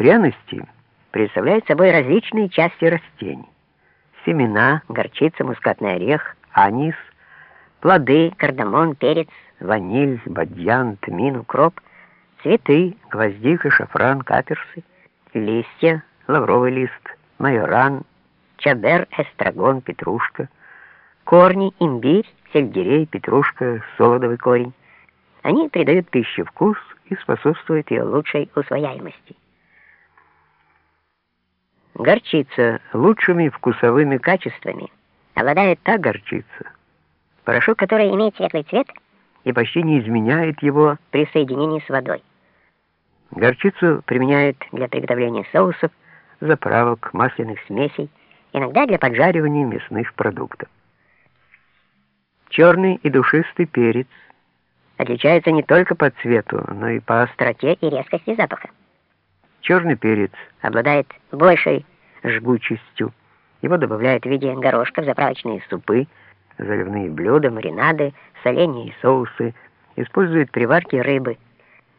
Пряности представляют собой различные части растений. Семена, горчица, мускатный орех, анис, плоды, кардамон, перец, ваниль, бадьян, тмин, укроп, цветы, гвоздика, шафран, каперсы, листья, лавровый лист, майоран, чадер, эстрагон, петрушка, корни, имбирь, сельдерей, петрушка, солодовый корень. Они придают пище вкус и способствуют ее лучшей усвояемости. Горчица лучшими вкусовыми качествами обладает та горчица, порошок которой имеет светлый цвет и почти не изменяет его при соединении с водой. Горчицу применяют для приготовления соусов, заправок, масляных смесей, иногда для поджаривания мясных продуктов. Черный и душистый перец отличается не только по цвету, но и по остроте и резкости запаха. Черный перец обладает большей жгучестью. Его добавляют в виде горошка в заправочные супы, заливные блюда, маринады, соленья и соусы, используют при варке рыбы.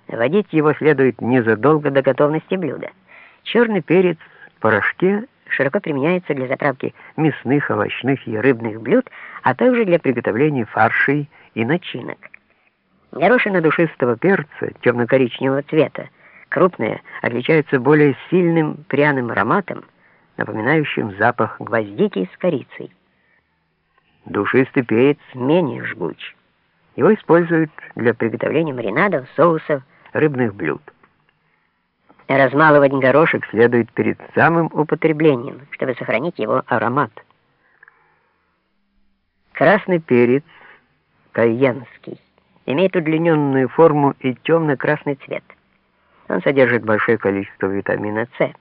Водить его следует незадолго до готовности блюда. Черный перец в порошке широко применяется для заправки мясных, овощных и рыбных блюд, а также для приготовления фаршей и начинок. Горошина душистого перца темно-коричневого цвета, крупная, отличается более сильным пряным ароматом, напоминающим запах гвоздики с корицей. Душистый перец менее жгуч. Его используют для приготовления маринадов, соусов, рыбных блюд. Размалывать горошек следует перед самым употреблением, чтобы сохранить его аромат. Красный перец, кайенский, имеет удлиненную форму и темно-красный цвет. Он содержит большое количество витамина С.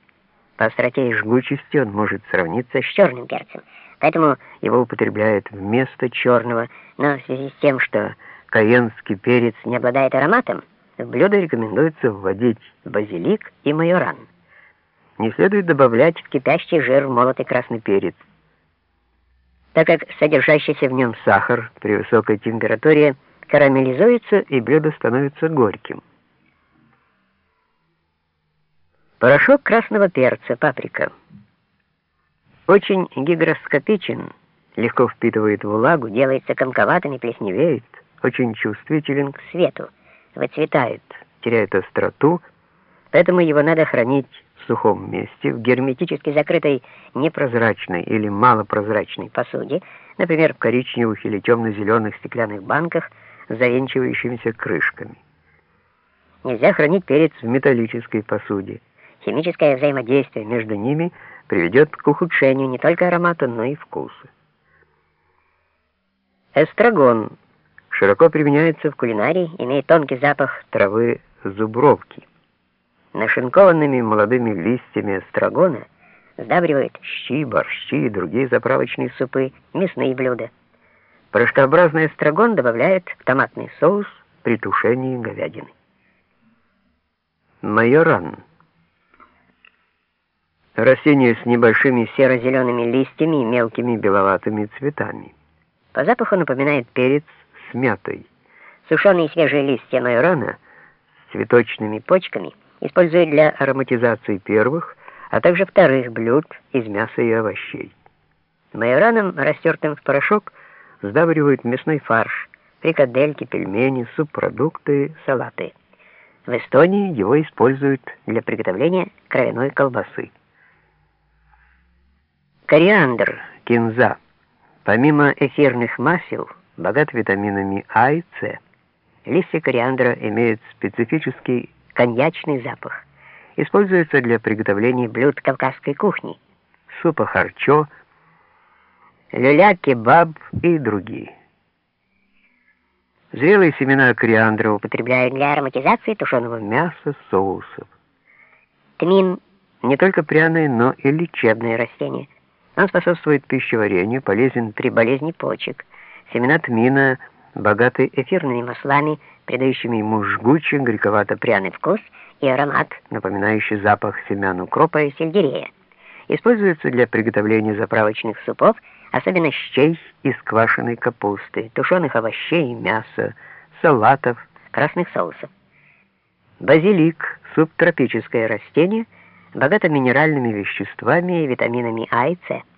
По остроте и жгучести он может сравниться с черным перцем, поэтому его употребляют вместо черного, но в связи с тем, что кайенский перец не обладает ароматом, в блюдо рекомендуется вводить базилик и майоран. Не следует добавлять в кипящий жир молотый красный перец, так как содержащийся в нем сахар при высокой температуре карамелизуется и блюдо становится горьким. Порошок красного перца, паприка. Очень гигроскопичен, легко впитывает влагу, делается комковатым и плесневеет, очень чувствителен к свету выцветает, теряет остроту, поэтому его надо хранить в сухом месте, в герметически закрытой непрозрачной или малопрозрачной посуде, например, в коричневых или темно-зеленых стеклянных банках с завинчивающимися крышками. Нельзя хранить перец в металлической посуде. Химическое взаимодействие между ними приведет к ухудшению не только аромата, но и вкуса. Эстрагон Широко применяется в кулинарии, имеет тонкий запах травы зубровки. Нашинкованными молодыми листьями эстрагона сдабривают щи, борщи и другие заправочные супы, мясные блюда. Порошкообразный эстрагон добавляют в томатный соус при тушении говядины. Майоран. Растение с небольшими серо-зелеными листьями и мелкими беловатыми цветами. По запаху напоминает перец с мятой. Сушеные свежие листья майорана с цветочными почками используют для ароматизации первых, а также вторых блюд из мяса и овощей. Майораном, растертым в порошок, сдабривают мясной фарш, фрикадельки, пельмени, субпродукты, салаты. В Эстонии его используют для приготовления кровяной колбасы. Кориандр, кинза. Помимо эфирных масел, богат витаминами А и С. Листья кориандра имеют специфический коньячный запах. Используется для приготовления блюд кавказской кухни, супа харчо, люля-кебаб и другие. Зрелые семена кориандра употребляют для ароматизации тушеного мяса, соусов. Тмин не только пряное, но и лечебное растение. Он способствует пищеварению, полезен при болезни почек. Семена тмина богаты эфирными маслами, придающими ему жгучий, горьковато-пряный вкус и аромат, напоминающий запах семян укропа и сельдерея. Используется для приготовления заправочных супов, особенно щей из квашеной капусты, тушеных овощей, мяса, салатов, красных соусов. Базилик – субтропическое растение, богата минеральными веществами и витаминами А и С.